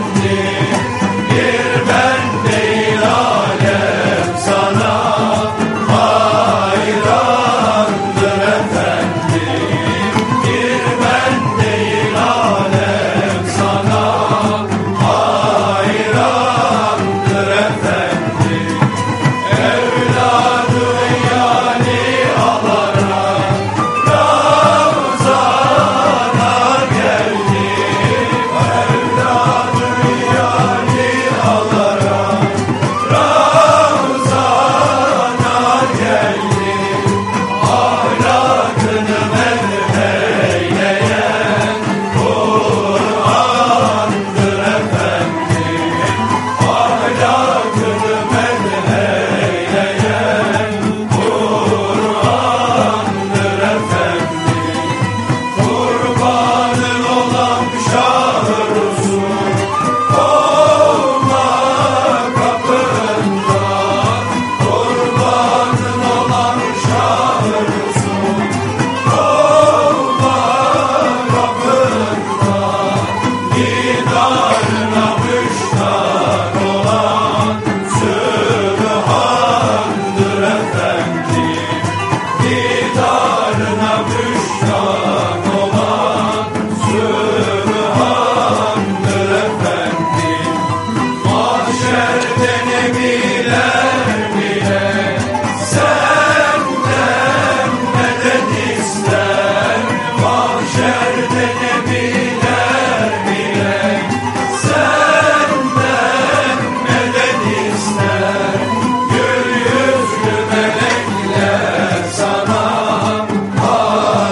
Yeah.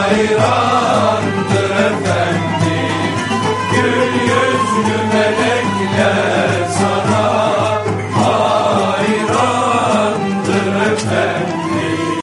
Ram